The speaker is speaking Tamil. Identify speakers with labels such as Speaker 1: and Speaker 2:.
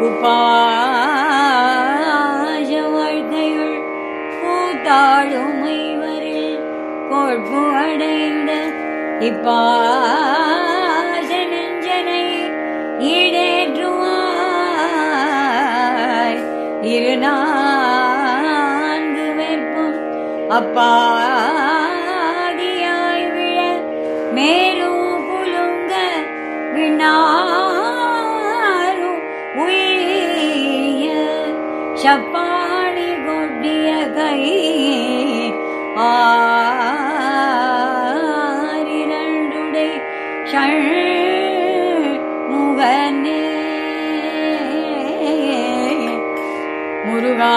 Speaker 1: குபாய வாழ்கையுள் கூத்தாடும் ஐவரில் கொழ்பு அடைந்த இப்பாச நெஞ்சனை ஈடேற்றுவாய். இரு நான்கு வெப்பும் அப்பாதியாய் விழ மேலும் புலுங்க விண்ணாரும் ചപ്പാണികൊടിയ കൈ ആരിരണ്ടുടെ മുഖനെ മുരുകാ